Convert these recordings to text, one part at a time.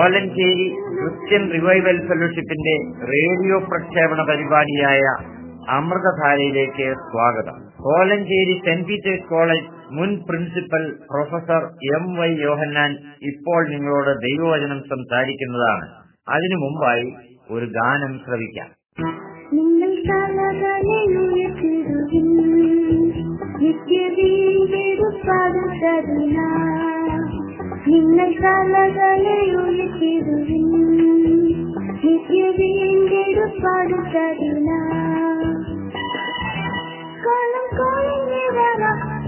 Kolenchery Christian revival ഫെലോഷിപ്പിന്റെ radio പ്രക്ഷേപണ പരിപാടിയായ അമൃതധാരയിലേക്ക് സ്വാഗതം. കോലഞ്ചേരി സെന്റ് പീറ്റേഴ്സ് കോളേജ് മുൻ principal professor M Y Yohannan ഇപ്പോൾ നിങ്ങളോട് ദൈവവചനം സംസാരിക്കുന്നതാണ്. അതിനു മുമ്പായി ഒരു ഗാനം ശ്രവിക്കാം. നിങ്ങൾ തലകളെ ഉയർത്തിടുവിൻ നിത്യവീടുപാടുതരുന്ന നിങ്ങൾ തലകളെ ഉയർത്തിടുവിൻ നിത്യവീടുപാടുതരുന്ന കാലം കഴിഞ്ഞിടറ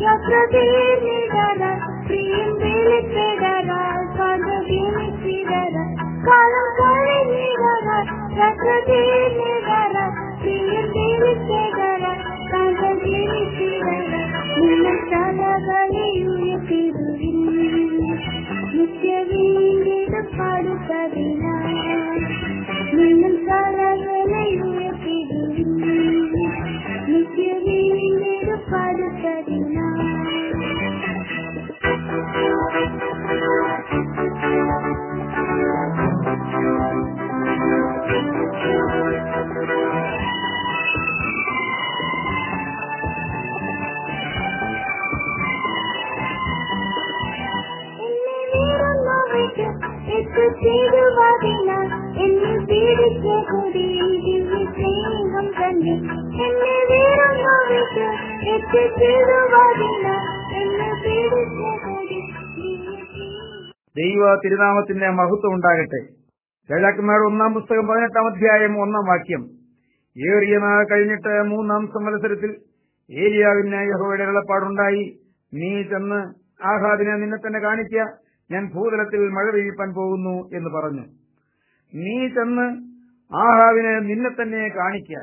യാത്ര തീർന്നിടറ പ്രിയം വെളിപ്പെടറ കഥ വീണിച്ചിടറ കാലം കഴിഞ്ഞിടറ യാത്ര തീർന്നിടറ പ്രിയം വെളിപ്പെടറ കഥ വീണിച്ചിടറ നിങ്ങൾ തലകളെ ഉയർത്തിടുവിൻ നിത്യവീണ്ടെടുപ്പാടുത്തതിന നിങ്ങൾ ദൈവ തിരുനാമത്തിന്റെ മഹത്വം ഉണ്ടാകട്ടെ. രാജാക്കന്മാരുടെ ഒന്നാം പുസ്തകം പതിനെട്ടാം അധ്യായം ഒന്നാം വാക്യം. ഏറിയ നാൾ കഴിഞ്ഞിട്ട് മൂന്നാം സംവത്സരത്തിൽ ഏലിയാവിന് യഹോയുടെ വെള്ളപ്പാടുണ്ടായി നീ ചെന്ന് ആഹാദിനെ നിന്നെ തന്നെ കാണിക്കുക ഞാൻ ഭൂതലത്തിൽ മഴ പെയ്യിപ്പാൻ പോകുന്നു എന്ന് പറഞ്ഞു. നീ ചെന്ന് ആഹാവിനെ നിന്നെ തന്നെ കാണിക്കുക.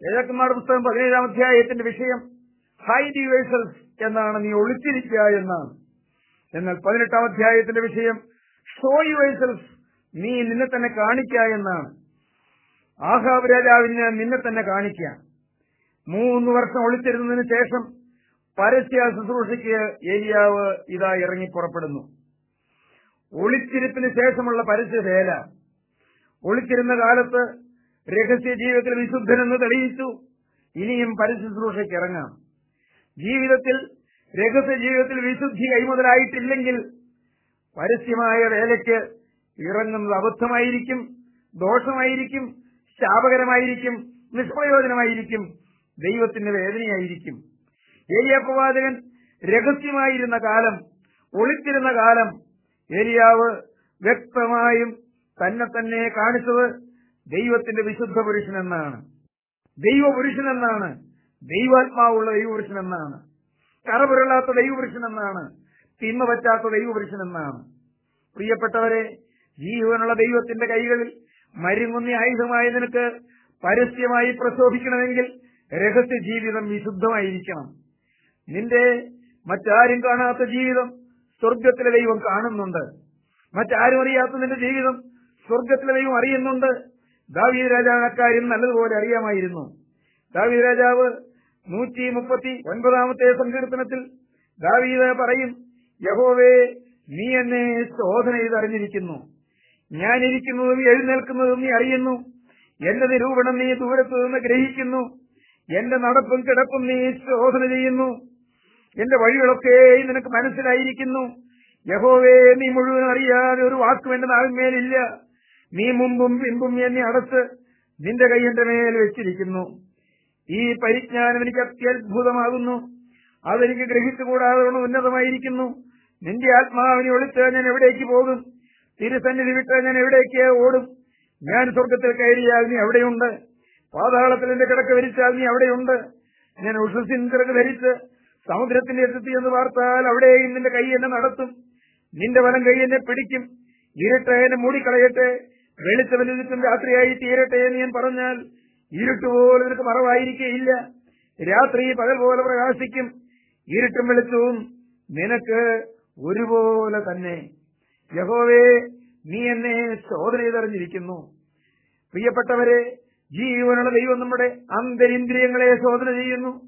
രാജാക്കന്മാരുടെ പുസ്തകം പതിനേഴാം അധ്യായത്തിന്റെ വിഷയം ഹൈഡ് യുവേഴ്സൽഫ് എന്നാണ് നീ ഒളിച്ചിരിക്കുക എന്നാണ്. എന്നാൽ പതിനെട്ടാം അധ്യായത്തിന്റെ വിഷയം ഷോ യുവേഴ്സൽസ് നീ നിന്നെ തന്നെ കാണിക്ക എന്നാണ്. ആഹാബ് രാജാവിന് നിന്നെ തന്നെ കാണിക്ക മൂന്ന് വർഷം ഒളിച്ചിരുന്നതിന് ശേഷം പരസ്യ ശുശ്രൂഷയ്ക്ക് ഏരിയാവ് ഇതാ ഇറങ്ങി പുറപ്പെടുന്നു. ഒളിച്ചിരിപ്പിന് ശേഷമുള്ള പരസ്യവേല ഒളിച്ചിരുന്ന കാലത്ത് രഹസ്യ ജീവിതത്തിൽ വിശുദ്ധനെന്ന് തെളിയിച്ചു. ഇനിയും പരിശുശ്രൂഷയ്ക്ക് ഇറങ്ങാം. ജീവിതത്തിൽ രഹസ്യ ജീവിതത്തിൽ വിശുദ്ധി കൈമുതലായിട്ടില്ലെങ്കിൽ പരസ്യമായ വേലയ്ക്ക് ഇറങ്ങുന്നത് അബദ്ധമായിരിക്കും ദോഷമായിരിക്കും ശാപകരമായിരിക്കും നിഷ്പ്രയോജനമായിരിക്കും ദൈവത്തിന്റെ വേദനയായിരിക്കും. ഏലിയപ്രവാചകൻ രഹസ്യമായിരുന്ന കാലം ഒളിച്ചിരുന്ന കാലം ഏലിയാവ് വ്യക്തമായും തന്നെ തന്നെ കാണിച്ചത് ദൈവത്തിന്റെ വിശുദ്ധ പുരുഷൻ എന്നാണ് പുരുഷനെന്നാണ്. ദൈവപുരുഷനെന്നാണ്. ദൈവാത്മാവുള്ള ദൈവപുരുഷനെന്നാണ്. കറപുരളാത്ത ദൈവപുരുഷനെന്നാണ്. തിന്മ പറ്റാത്ത ദൈവപുരുഷനെന്നാണ്. പ്രിയപ്പെട്ടവരെ ജീവനുള്ള ദൈവത്തിന്റെ കൈകളിൽ മരുങ്ങുന്നി ആയുധമായി നിനക്ക് പരസ്യമായി പ്രശോഭിക്കണമെങ്കിൽ രഹസ്യ ജീവിതം വിശുദ്ധമായിരിക്കണം. നിന്റെ മറ്റാരും കാണാത്ത ജീവിതം സ്വർഗത്തിലെ ദൈവം കാണുന്നുണ്ട്. മറ്റാരും അറിയാത്ത നിന്റെ ജീവിതം സ്വർഗത്തിലെ ദൈവം അറിയുന്നുണ്ട്. ദാവീദ് രാജാവിന് അക്കാര്യം നല്ലതുപോലെ അറിയാമായിരുന്നു. ദാവീദ് രാജാവ് നൂറ്റി മുപ്പത്തി ഒൻപതാമത്തെ സങ്കീർത്തനത്തിൽ ദാവീദ് പറയും യഹോവേ നീ എന്നെ ശോധന ചെയ്തറിഞ്ഞിരിക്കുന്നു. ഞാൻ ഇരിക്കുന്നതും എഴുന്നേൽക്കുന്നതും നീ അറിയുന്നു. എന്റെ നിരൂപണം നീ ദൂരത്തു നിന്ന് ഗ്രഹിക്കുന്നു. എന്റെ നടപ്പും കിടപ്പും നീ ശോധന ചെയ്യുന്നു. എന്റെ വഴികളൊക്കെ നിനക്ക് മനസ്സിലായിരിക്കുന്നു. യഹോവേ നീ മുഴുവൻ അറിയാതെ ഒരു വാക്കും എന്റെ നാവിന്മേലില്ല. നീ മുമ്പും പിമ്പും എന്നെ അടച്ച് നിന്റെ കൈ മേൽ വെച്ചിരിക്കുന്നു. ഈ പരിജ്ഞാനം എനിക്ക് അത്യത്ഭുതമാകുന്നു. അതെനിക്ക് ഗ്രഹിച്ചുകൂടാതെ ഉന്നതമായിരിക്കുന്നു. നിന്റെ ആത്മാവിനെ ഒളിച്ച് ഞാൻ എവിടേക്ക് പോകും? തിരുസന്നിധി വിട്ട് ഞാൻ എവിടേക്ക് ഓടും? ഞാൻ സ്വർഗത്തിൽ കയറിയാൽ നീ അവിടെയുണ്ട്. പാതാളത്തിൽ എന്റെ കിടക്ക് ധരിച്ചാൽ നീ അവിടെയുണ്ട്. ഞാൻ ഉഷസിൻ കിടക്ക് ധരിച്ച് സമുദ്രത്തിന്റെ എത്തി എന്ന് വാർത്താൽ അവിടെയും നിന്റെ കൈ എന്നെ നടത്തും. നിന്റെ വലം കൈ എന്നെ പിടിക്കും. ഇരുട്ട് എന്നെ മൂടിക്കളയട്ടെ. വെളിച്ചവലിക്കും രാത്രിയായി തീരട്ടെ എന്ന് ഞാൻ പറഞ്ഞാൽ ഇരുട്ടുപോലെ നിനക്ക് മറവായിരിക്കേയില്ല. രാത്രി പകൽ പോലെ പ്രകാശിക്കും. ഇരുട്ടും വെളിച്ചവും നിനക്ക് ഒരുപോലെ തന്നെ. യഹോവേ നീ എന്നെ ചോദന ചെയ്തറിഞ്ഞിരിക്കുന്നു. പ്രിയപ്പെട്ടവരെ ജീവനുള്ള ദൈവം നമ്മുടെ അന്തരിന്ദ്രിയങ്ങളെ ശോധന ചെയ്യുന്നു.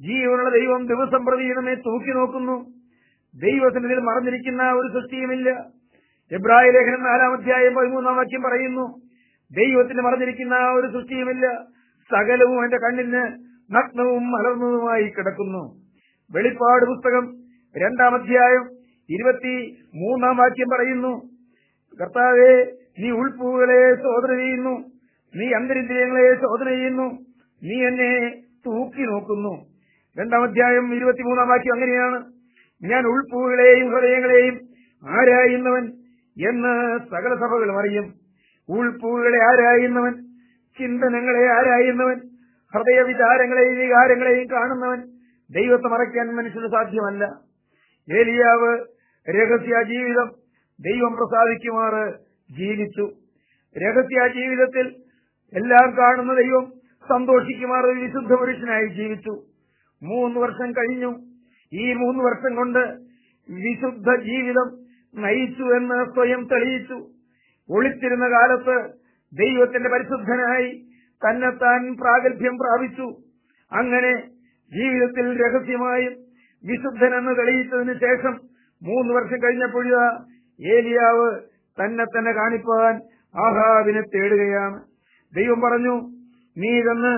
ജീവനുള്ള ദൈവം ദിവസം പ്രതി നമ്മെ തൂക്കി നോക്കുന്നു. ദൈവസന്നിധിയിൽ മറഞ്ഞിരിക്കുന്ന ഒരു സൃഷ്ടിയുമില്ല. എബ്രായ ലേഖനം നാലാം അധ്യായം പതിമൂന്നാം വാക്യം പറയുന്നു ദൈവത്തിന് മറഞ്ഞിരിക്കുന്ന ഒരു സൃഷ്ടിയുമില്ല. സകലവും എന്റെ കണ്ണിന് നഗ്നവും മലർന്നതുമായി കിടക്കുന്നു. വെളിപ്പാട് പുസ്തകം രണ്ടാം അധ്യായം ഇരുപത്തി മൂന്നാം വാക്യം പറയുന്നു കർത്താവെ നീ ഉൾപ്പൂകളെ ശോധന ചെയ്യുന്നു. നീ അന്തരിന്ദ്രിയങ്ങളെ ശോധന ചെയ്യുന്നു. നീ എന്നെ തൂക്കി നോക്കുന്നു. രണ്ടാം അധ്യായം ഇരുപത്തിമൂന്നാം വാക്യം അങ്ങനെയാണ് ഞാൻ ഉൾപ്പൂകളെയും ഹൃദയങ്ങളെയും ആരായുന്നവൻ എന്ന് സകല സഭകളും അറിയും. ഉൾപ്പൂകളെ ആരായുന്നവൻ ചിന്തനങ്ങളെ ആരായുന്നവൻ ഹൃദയ വിചാരങ്ങളെയും വികാരങ്ങളെയും കാണുന്നവൻ ദൈവത്തെ മറയ്ക്കാൻ മനുഷ്യന് സാധ്യമല്ല. ഏലിയാവ് രഹസ്യ ജീവിതം ദൈവം പ്രസാദിക്കുമാറ് ജീവിച്ചു. രഹസ്യ ജീവിതത്തിൽ എല്ലാം കാണുന്ന ദൈവം സന്തോഷിക്കുമാർ ഒരു വിശുദ്ധ പുരുഷനായി ജീവിച്ചു. മൂന്ന് വർഷം കഴിഞ്ഞു. ഈ മൂന്ന് വർഷം കൊണ്ട് വിശുദ്ധ ജീവിതം നയിച്ചു എന്ന് സ്വയം തെളിയിച്ചു. ഒളിച്ചിരുന്ന കാലത്ത് ദൈവത്തിന്റെ പരിശുദ്ധനായി തന്നെത്താൻ പ്രാഗൽഭ്യം പ്രാപിച്ചു. അങ്ങനെ ജീവിതത്തിൽ രഹസ്യമായും വിശുദ്ധനെന്ന് തെളിയിച്ചതിന് ശേഷം മൂന്ന് വർഷം കഴിഞ്ഞപ്പോഴാ ഏലിയാവ് തന്നെ തന്നെ കാണിപ്പാൻ ആഹാബിനെ തേടുകയാണ്. ദൈവം പറഞ്ഞു നീ ഇതെന്ന്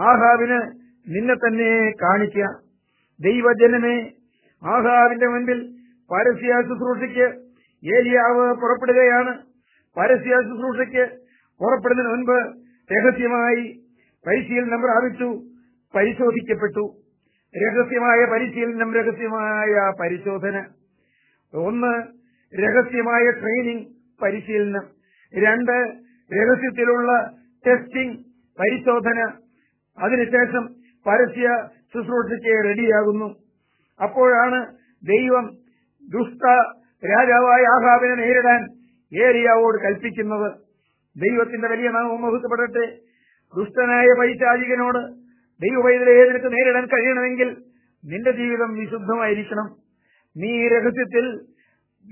ആഹാബിന് നിന്നെ തന്നെ കാണിക്കുക ദൈവജനമേ ആഹാബിന്റെ മുൻപിൽ പരസ്യ ശുശ്രൂഷയ്ക്ക് ഏലിയാവ് പുറപ്പെടുകയാണ്. പരസ്യ ശുശ്രൂഷയ്ക്ക് പുറപ്പെടുന്നതിന് മുൻപ് രഹസ്യമായി പരിശീലനം പ്രാപിച്ചു പരിശോധിക്കപ്പെട്ടു. രഹസ്യമായ പരിശീലനം രഹസ്യമായ പരിശോധന. ഒന്ന് രഹസ്യമായ ട്രെയിനിങ് പരിശീലനം. രണ്ട് രഹസ്യത്തിലുള്ള ടെസ്റ്റിംഗ് പരിശോധന. അതിനുശേഷം പരസ്യ ശുശ്രൂഷയ്ക്ക് റെഡിയാകുന്നു അപ്പോഴാണ് ദൈവം ദുഷ്ട രാജാവായ ആഹാബിനെ നേരിടാൻ ഏരിയാവോട് കൽപ്പിക്കുന്നത് ദൈവത്തിന്റെ വലിയ നാമം മഹത്വപ്പെടട്ടെ ദുഷ്ടനായ പൈശാചികനോട് നിനക്ക് നേരിടാൻ കഴിയണമെങ്കിൽ നിന്റെ ജീവിതം വിശുദ്ധമായിരിക്കണം. നീ രഹസ്യത്തിൽ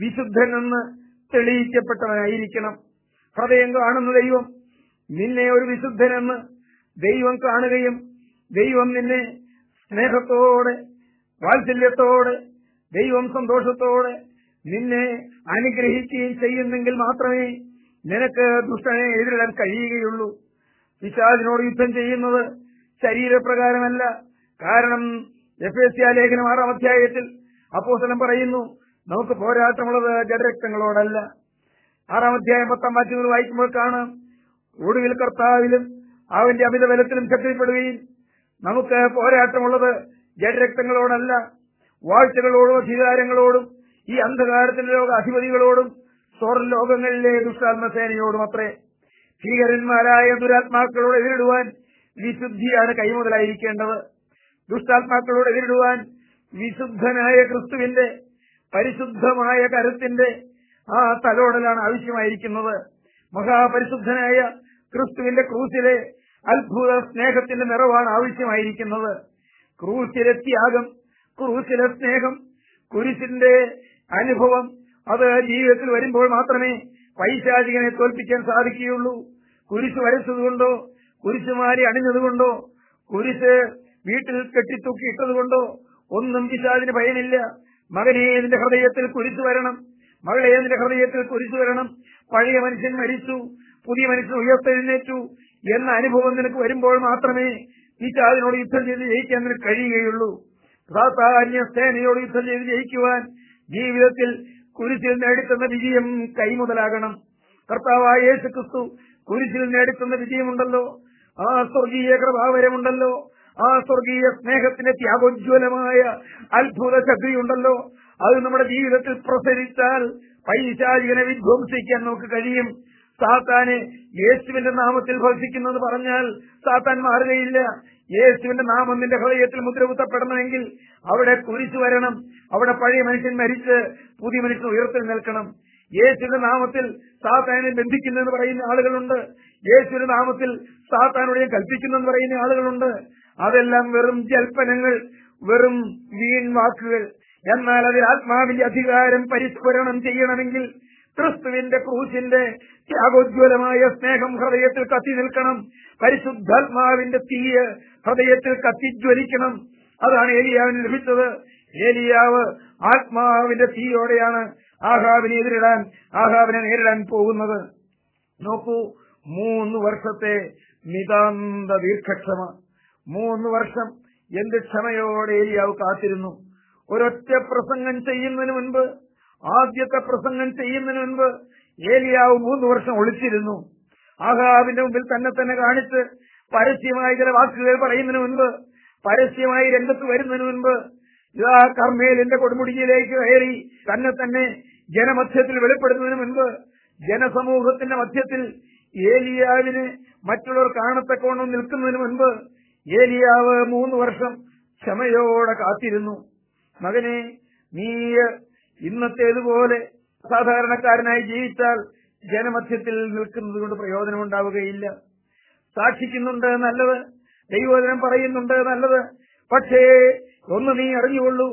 വിശുദ്ധനെന്ന് തെളിയിക്കപ്പെട്ടവനായിരിക്കണം. ഹൃദയം കാണുന്ന ദൈവം നിന്നെ ഒരു വിശുദ്ധനെന്ന് ദൈവം കാണുകയും ദൈവം നിന്നെ സ്നേഹത്തോടെ വാത്സല്യത്തോടെ ദൈവം സന്തോഷത്തോടെ നിന്നെ അനുഗ്രഹിക്കുകയും ചെയ്യുന്നെങ്കിൽ മാത്രമേ നിനക്ക് ദുഷ്ടനെ എതിരിടാൻ കഴിയുകയുള്ളൂ. പിശാദിനോട് യുദ്ധം ചെയ്യുന്നത് ശരീരപ്രകാരമല്ല. കാരണം എഫ് എസ് ലേഖനം ആറാം അധ്യായത്തിൽ അപ്പോസ്തലൻ പറയുന്നു നമുക്ക് പോരാട്ടമുള്ളത് ജഡരക്തങ്ങളോടല്ല. ആറാം അധ്യായം പത്താം വാക്യങ്ങൾ വായിക്കുമ്പോൾ കാണാം ഒടുവിൽ കർത്താവിലും അവന്റെ അമിത ബലത്തിലും ശക്തിപ്പെടുകയും നമുക്ക് പോരാട്ടമുള്ളത് ജഡരക്തങ്ങളോടല്ല. വാഴ്ചകളോടും അധികാരങ്ങളോടും ഈ അന്ധകാരത്തിന്റെ ലോക അധിപതികളോടും സ്വർലോകങ്ങളിലെ ദുഷ്ടാത്മസേനയോടും അത്രേ. ഭീകരന്മാരായ ദുരാത്മാക്കളോട് എതിരിടുവാൻ വിശുദ്ധിയാണ് കൈമുതലായിരിക്കേണ്ടത്. ദുഷ്ടാത്മാക്കളോട് എതിരിടുവാൻ വിശുദ്ധനായ ക്രിസ്തുവിന്റെ പരിശുദ്ധമായ കരുത്തിന്റെ ആ തലോടലാണ് ആവശ്യമായിരിക്കുന്നത്. മഹാപരിശുദ്ധനായ ക്രിസ്തുവിന്റെ ക്രൂസിലെ അത്ഭുത സ്നേഹത്തിന്റെ നിറവാണ് ആവശ്യമായിരിക്കുന്നത്. ക്രൂസിലെ ത്യാഗം ക്രൂസിലെ സ്നേഹം കുരിശിന്റെ അനുഭവം അത് ജീവിതത്തിൽ വരുമ്പോൾ മാത്രമേ പൈശാചികനെ തോൽപ്പിക്കാൻ സാധിക്കുകയുള്ളൂ. കുരിശ് വരച്ചതുകൊണ്ടോ കുരിശുമാരി അണിഞ്ഞതുകൊണ്ടോ കുരിശ് വീട്ടിൽ കെട്ടിത്തൂക്കിയിട്ടതുകൊണ്ടോ ഒന്നും പിശാചിന് ഭയമില്ല. മകനെ നിന്റെ ഹൃദയത്തിൽ കുരിശ് വരണം. മകളെ നിന്റെ ഹൃദയത്തിൽ കുരിശ് വരണം. പഴയ മനുഷ്യൻ മരിച്ചു പുതിയ മനുഷ്യൻ ഉയർത്തെഴുന്നേറ്റു എന്ന അനുഭവം നിനക്ക് വരുമ്പോൾ മാത്രമേ പിശാചിനോട് യുദ്ധം ചെയ്ത് ജയിക്കാൻ നിനക്ക് കഴിയുകയുള്ളൂ. സാധാന്യ സേനയോട് യുദ്ധം ചെയ്ത് ജയിക്കുവാൻ ജീവിതത്തിൽ കുരിശിൽ നേടിത്തുന്ന വിജയം കൈമുതലാകണം. കർത്താവായ യേശു ക്രിസ്തു കുരിശിൽ നേടിത്തുന്ന വിജയമുണ്ടല്ലോ. ആ സ്വർഗീയ കൃപാവരമുണ്ടല്ലോ. ആ സ്വർഗീയ സ്നേഹത്തിന്റെ ത്യാഗോജ്വലമായ അത്ഭുത ശക്തിയുണ്ടല്ലോ. അത് നമ്മുടെ ജീവിതത്തിൽ പ്രസരിച്ചാൽ പൈശാചികനെ വിധ്വംസിക്കാൻ നമുക്ക് കഴിയും. സാത്താനെ യേശുവിന്റെ നാമത്തിൽ ഭക്ഷിക്കുന്നത് പറഞ്ഞാൽ സാത്താൻ മാറുകയില്ല. യേശുവിന്റെ നാമം നിന്റെ ഹൃദയത്തിൽ മുദ്രകുത്തപ്പെടണമെങ്കിൽ അവിടെ കുരിശു വരണം. അവിടെ പഴയ മനുഷ്യൻ മരിച്ച് പുതിയ മനുഷ്യൻ ഉയർത്തിൽ നിൽക്കണം. യേശുവിന്റെ നാമത്തിൽ സാത്താനെ ബന്ധിക്കുന്നെന്ന് പറയുന്ന ആളുകളുണ്ട്. യേശുവിന്റെ നാമത്തിൽ സാത്താനോട് ഞാൻ കൽപ്പിക്കുന്നെന്ന് പറയുന്ന ആളുകളുണ്ട്. അതെല്ലാം വെറും ജൽപ്പനങ്ങൾ വെറും വീൺ വാക്കുകൾ എന്നാൽ അതിൽ ആത്മാവിന്റെ അധികാരം പരിസ്ഫുരണം ചെയ്യണമെങ്കിൽ ക്രിസ്തുവിന്റെ ക്രൂശിന്റെ ത്യാഗോജ്വലമായ സ്നേഹം ഹൃദയത്തിൽ കത്തി നിൽക്കണം. പരിശുദ്ധാത്മാവിന്റെ തീയ് ഹൃദയത്തിൽ കത്തിജ്വലിക്കണം അതാണ് ഏലിയാവിന് ലഭിച്ചത്. ഏലിയാവ് ആത്മാവിന്റെ തീയോടെയാണ് ആഹാവിനെ എതിരിടാൻ ആഹാവിനെ നേരിടാൻ പോകുന്നത്. നോക്കൂ മൂന്ന് വർഷത്തെ നിതാന്ത ദീർഘക്ഷമ. മൂന്ന് വർഷം എന്ത് ക്ഷമയോടെ ഏലിയാവ് കാത്തിരുന്നു. ഒരൊറ്റ പ്രസംഗം ചെയ്യുന്നതിന് മുൻപ് ആദ്യത്തെ പ്രസംഗം ചെയ്യുന്നതിന് മുൻപ് ഏലിയാവ് മൂന്ന് വർഷം ഒളിച്ചിരുന്നു. ആഹാബിന്റെ മുമ്പിൽ തന്നെ തന്നെ കാണിച്ച് പരസ്യമായി ചില വാക്കുകൾ പറയുന്നതിന് മുൻപ് പരസ്യമായി രംഗത്ത് വരുന്നതിന് മുൻപ് ഇതാ കർമ്മേലിന്റെ കൊടുമുടിയിലേക്ക് കയറി തന്നെ തന്നെ ജനമധ്യത്തിൽ വെളിപ്പെടുന്നതിന് മുൻപ് ജനസമൂഹത്തിന്റെ മധ്യത്തിൽ ഏലിയാവിന് മറ്റുള്ളവർ കാണത്തക്കോണം നിൽക്കുന്നതിന് മുൻപ് ഏലിയാവ് മൂന്ന് വർഷം ക്ഷമയോടെ കാത്തിരുന്നു. മകനെ നീ ഇന്നത്തേതുപോലെ സാധാരണക്കാരനായി ജീവിച്ചാൽ ജനമധ്യത്തിൽ നിൽക്കുന്നത് കൊണ്ട് പ്രയോജനമുണ്ടാവുകയില്ല. സാക്ഷിക്കുന്നുണ്ട് നല്ലത് ദൈവോദനം പറയുന്നുണ്ട് നല്ലത് പക്ഷേ ഒന്ന് നീ അറിഞ്ഞുകൊള്ളൂ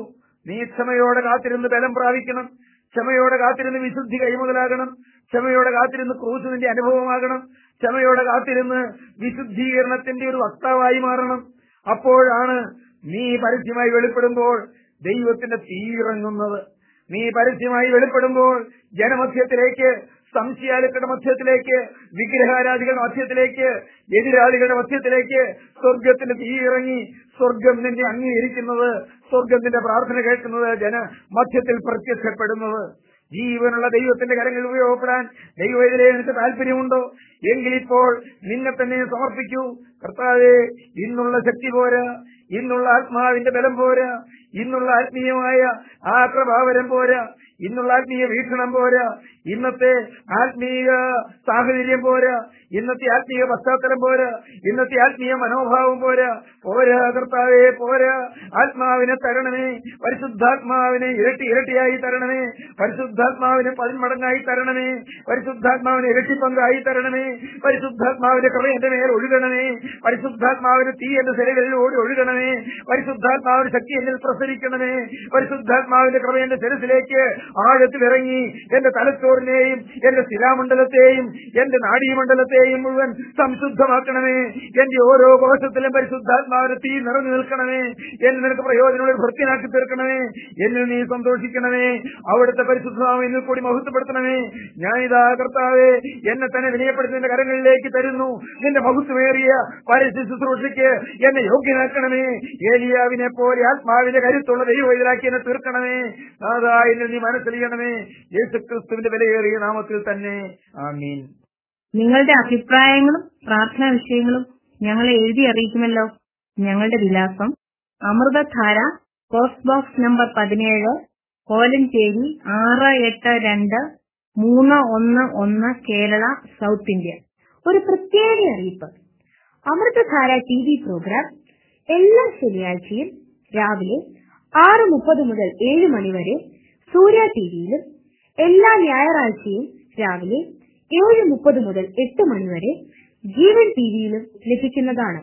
നീ ക്ഷമയോടെ കാത്തിരുന്ന് ബലം പ്രാപിക്കണം ക്ഷമയോടെ കാത്തിരുന്ന് വിശുദ്ധി കൈമുതലാകണം ക്ഷമയോടെ കാത്തിരുന്ന് ക്രൂസ് അനുഭവമാകണം ക്ഷമയോടെ കാത്തിരുന്ന് വിശുദ്ധീകരണത്തിന്റെ ഒരു വക്താവായി മാറണം. അപ്പോഴാണ് നീ പരസ്യമായി വെളിപ്പെടുമ്പോൾ ദൈവത്തിന്റെ തീയിറങ്ങുന്നത്. നീ പരസ്യമായി വെളിപ്പെടുമ്പോൾ ജനമധ്യത്തിലേക്ക് സംശയാലുക്കളുടെ മധ്യത്തിലേക്ക് വിഗ്രഹാരാധികളുടെ മധ്യത്തിലേക്ക് എതിരാളികളുടെ മധ്യത്തിലേക്ക് സ്വർഗത്തിന് തീ ഇറങ്ങി സ്വർഗം നിന്നെ അംഗീകരിക്കുന്നത് സ്വർഗം നിന്റെ പ്രാർത്ഥന കേൾക്കുന്നത് ജന മധ്യത്തിൽ പ്രത്യക്ഷപ്പെടുന്നത്. ജീവനുള്ള ദൈവത്തിന്റെ കരങ്ങൾ ഉപയോഗപ്പെടാൻ ദൈവത്തിലെ നിനക്ക് താല്പര്യമുണ്ടോ എങ്കിലിപ്പോൾ നിന്നെ തന്നെ സമർപ്പിക്കൂ. കർത്താവെ ഇന്നുള്ള ശക്തി പോരാ ഇന്നുള്ള ആത്മാവിന്റെ ബലം പോരാ ഇന്നുള്ള ആത്മീയമായ ആ പ്രഭാവരം പോരാ ഇന്നുള്ള ആത്മീയ വീക്ഷണം പോരാ ഇന്നത്തെ ആത്മീയ സാഹചര്യം പോരാ ഇന്നത്തെ ആത്മീയ പശ്ചാത്തലം പോരാ ഇന്നത്തെ ആത്മീയ മനോഭാവം പോരാ പോരാ കർത്താവേ പോരാ. ആത്മാവിനെ തരണമേ പരിശുദ്ധാത്മാവിനെ ഇരട്ടി ഇരട്ടിയായി തരണമേ പരിശുദ്ധാത്മാവിനെ പതിന്മടങ്ങായി തരണമേ പരിശുദ്ധാത്മാവിനെ ഇരട്ടി പങ്കായി തരണമേ പരിശുദ്ധാത്മാവിന്റെ കൃപ മേൽ ഒഴുകണമേ പരിശുദ്ധാത്മാവിന്റെ തീ എന്റെ ശരീരങ്ങളിൽ ഓടി ഒഴുകണമേ. പരിശുദ്ധാത്മാവിന് ശക്തി എന്നിൽ പ്രസരിക്കണമേ. പരിശുദ്ധാത്മാവിന്റെ കൃപ എന്റെ ശിരസിലേക്ക് ആഴത്തിൽ ഇറങ്ങി എന്റെ തലച്ചോറിനെയും എന്റെ ശിലാമണ്ഡലത്തെയും എന്റെ നാഡീമണ്ഡലത്തെയും മുഴുവൻ സംശുദ്ധമാക്കണമേ. എന്റെ ഓരോ കോശത്തിലും പരിശുദ്ധാത്മാവിന് തീ നിറഞ്ഞു നിൽക്കണമേ. എന്നെ നിനക്ക് പ്രയോജനമുള്ള വൃത്തിയാക്കി തീർക്കണമേ. എന്നെ നീ സന്തോഷിക്കണമേ. അവിടുത്തെ പരിശുദ്ധമാവ് എന്നിൽ കൂടി മഹത്വപ്പെടുത്തണമേ. ഞാനിതാ കർത്താവെ എന്നെ തന്നെ വിനയപ്പെടുത്തി കരങ്ങളിലേക്ക് തരുന്നു. നിന്റെ മഹത്വമേറിയ പരസ്യ ശുശ്രൂഷയ്ക്ക് എന്നെ യോഗ്യനാക്കണമേ. ഏലിയാവിനെ പോലെ ആത്മാവിന്റെ കരുത്തുള്ള ദൈവം ഇതിലാക്കി എന്നെ തീർക്കണമേ. അതായത് നീ മനസ്സിലിയണമേ യേശുക്രിസ്തുവിന്റെ വിലയേറിയ നാമത്തിൽ തന്നെ. ആമീൻ. നിങ്ങളുടെ അഭിപ്രായങ്ങളും പ്രാർത്ഥനാ വിഷയങ്ങളും ഞങ്ങളെ എഴുതി അറിയിക്കുമല്ലോ. ഞങ്ങളുടെ വിലാസം അമൃതധാര പോസ്റ്റ് ബോക്സ് നമ്പർ പതിനേഴ് കോലഞ്ചേരി ആറ് എട്ട് രണ്ട് മൂന്ന് ഒന്ന് ഒന്ന് കേരള സൗത്ത് ഇന്ത്യ. ഒരു പ്രത്യേക അറിയിപ്പ്. അമൃതധാര ടി വി പ്രോഗ്രാം എല്ലാ ശനിയാഴ്ചയും രാവിലെ ആറ് മുപ്പത് മുതൽ ഏഴ് മണിവരെ സൂര്യ ടിവിയിലും എല്ലാ ഞായറാഴ്ചയും രാവിലെ ഏഴ് മുപ്പത് മുതൽ എട്ട് മണിവരെ ജീവൻ ടിവിയിലും ലഭിക്കുന്നതാണ്.